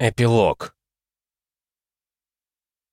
Эпилог.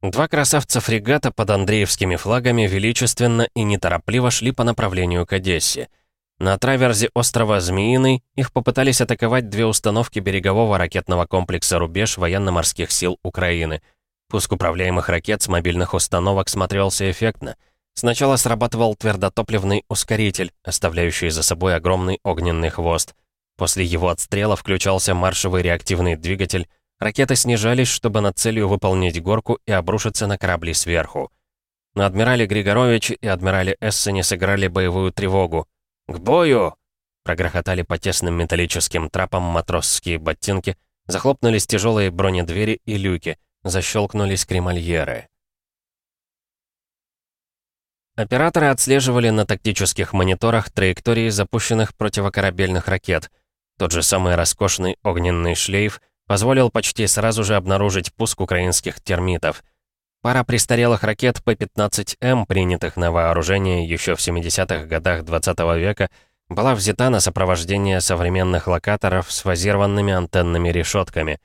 Два красавца-фрегата под Андреевскими флагами величественно и неторопливо шли по направлению к Одессе. На траверзе острова Змеиный их попытались атаковать две установки берегового ракетного комплекса «Рубеж» военно-морских сил Украины. Пуск управляемых ракет с мобильных установок смотрелся эффектно. Сначала срабатывал твердотопливный ускоритель, оставляющий за собой огромный огненный хвост. После его отстрела включался маршевый реактивный двигатель, Ракеты снижались, чтобы над целью выполнить горку и обрушиться на корабли сверху. Но адмирали Григорович и адмирали Эссене сыграли боевую тревогу. «К бою!» Прогрохотали по тесным металлическим трапам матросские ботинки, захлопнулись тяжелые бронедвери и люки, защелкнулись кремольеры. Операторы отслеживали на тактических мониторах траектории запущенных противокорабельных ракет. Тот же самый роскошный огненный шлейф — позволил почти сразу же обнаружить пуск украинских термитов. Пара престарелых ракет П-15М, принятых на вооружение еще в 70-х годах 20 -го века, была взята на сопровождение современных локаторов с фазированными антенными решетками.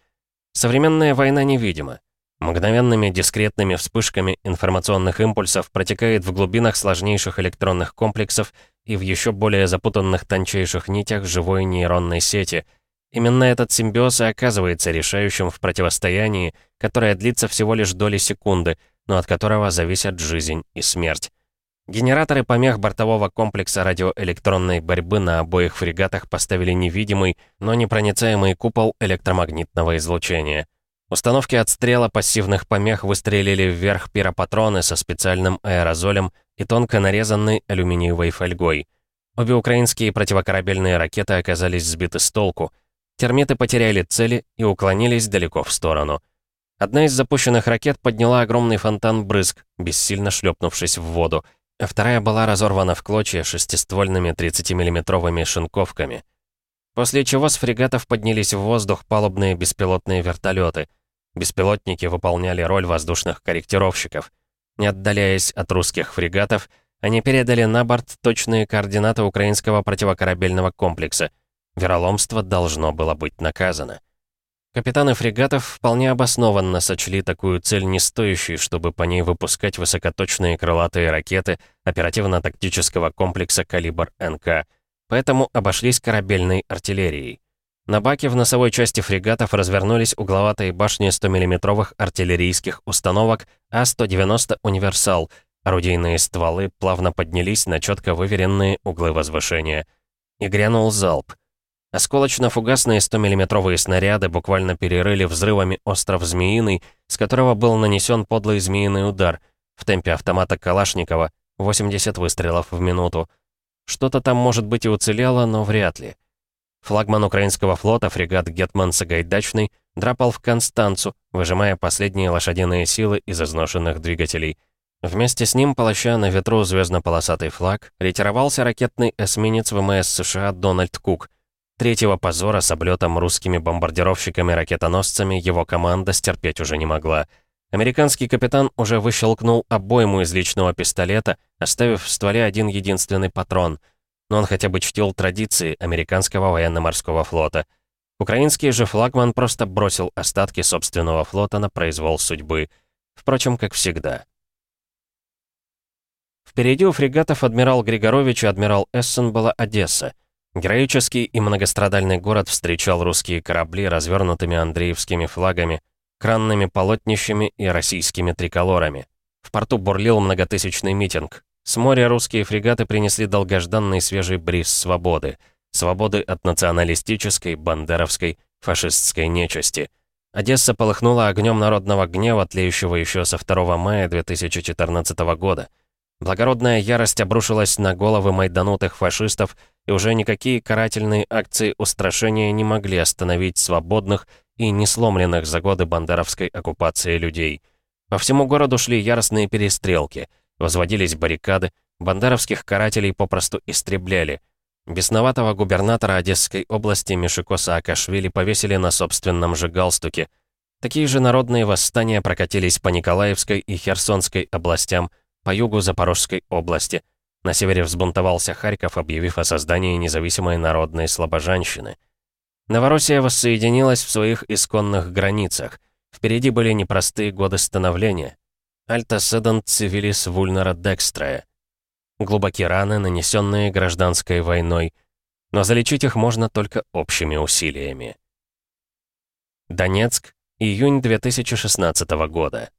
Современная война невидима. Мгновенными дискретными вспышками информационных импульсов протекает в глубинах сложнейших электронных комплексов и в еще более запутанных тончайших нитях живой нейронной сети — Именно этот симбиоз и оказывается решающим в противостоянии, которое длится всего лишь доли секунды, но от которого зависят жизнь и смерть. Генераторы помех бортового комплекса радиоэлектронной борьбы на обоих фрегатах поставили невидимый, но непроницаемый купол электромагнитного излучения. Установки отстрела пассивных помех выстрелили вверх пиропатроны со специальным аэрозолем и тонко нарезанной алюминиевой фольгой. Обе украинские противокорабельные ракеты оказались сбиты с толку — Термиты потеряли цели и уклонились далеко в сторону. Одна из запущенных ракет подняла огромный фонтан брызг, бессильно шлепнувшись в воду, а вторая была разорвана в клочья шестиствольными 30-миллиметровыми шинковками. После чего с фрегатов поднялись в воздух палубные беспилотные вертолеты. Беспилотники выполняли роль воздушных корректировщиков. Не отдаляясь от русских фрегатов, они передали на борт точные координаты украинского противокорабельного комплекса — Вероломство должно было быть наказано. Капитаны фрегатов вполне обоснованно сочли такую цель не стоящей, чтобы по ней выпускать высокоточные крылатые ракеты оперативно-тактического комплекса «Калибр НК», поэтому обошлись корабельной артиллерией. На баке в носовой части фрегатов развернулись угловатые башни 100-мм артиллерийских установок А-190 «Универсал», орудийные стволы плавно поднялись на четко выверенные углы возвышения. И грянул залп — Осколочно-фугасные 100-миллиметровые снаряды буквально перерыли взрывами остров Змеиный, с которого был нанесен подлый змеиный удар в темпе автомата Калашникова 80 выстрелов в минуту. Что-то там, может быть, и уцелело, но вряд ли. Флагман украинского флота, фрегат «Гетман» Сагайдачный, драпал в Констанцу, выжимая последние лошадиные силы из изношенных двигателей. Вместе с ним, полоща на ветру звездно-полосатый флаг, ретировался ракетный эсминец ВМС США «Дональд Кук», Третьего позора с облетом русскими бомбардировщиками-ракетоносцами его команда стерпеть уже не могла. Американский капитан уже выщелкнул обойму из личного пистолета, оставив в стволе один единственный патрон. Но он хотя бы чтил традиции американского военно-морского флота. Украинский же флагман просто бросил остатки собственного флота на произвол судьбы. Впрочем, как всегда. Впереди у фрегатов адмирал Григорович и адмирал Эссен была Одесса — Героический и многострадальный город встречал русские корабли развернутыми андреевскими флагами, кранными полотнищами и российскими триколорами. В порту бурлил многотысячный митинг. С моря русские фрегаты принесли долгожданный свежий бриз свободы. Свободы от националистической, бандеровской, фашистской нечисти. Одесса полыхнула огнем народного гнева, тлеющего еще со 2 мая 2014 года. Благородная ярость обрушилась на головы майданутых фашистов, и уже никакие карательные акции устрашения не могли остановить свободных и не сломленных за годы бандеровской оккупации людей. По всему городу шли яростные перестрелки, возводились баррикады, бандеровских карателей попросту истребляли. Бесноватого губернатора Одесской области Мишико Саакашвили повесили на собственном же галстуке. Такие же народные восстания прокатились по Николаевской и Херсонской областям, по югу Запорожской области. На севере взбунтовался Харьков, объявив о создании независимой народной слабожанщины. Новороссия воссоединилась в своих исконных границах. Впереди были непростые годы становления. Альта седант цивилис вульнера декстрая. Глубокие раны, нанесенные гражданской войной. Но залечить их можно только общими усилиями. Донецк, июнь 2016 года.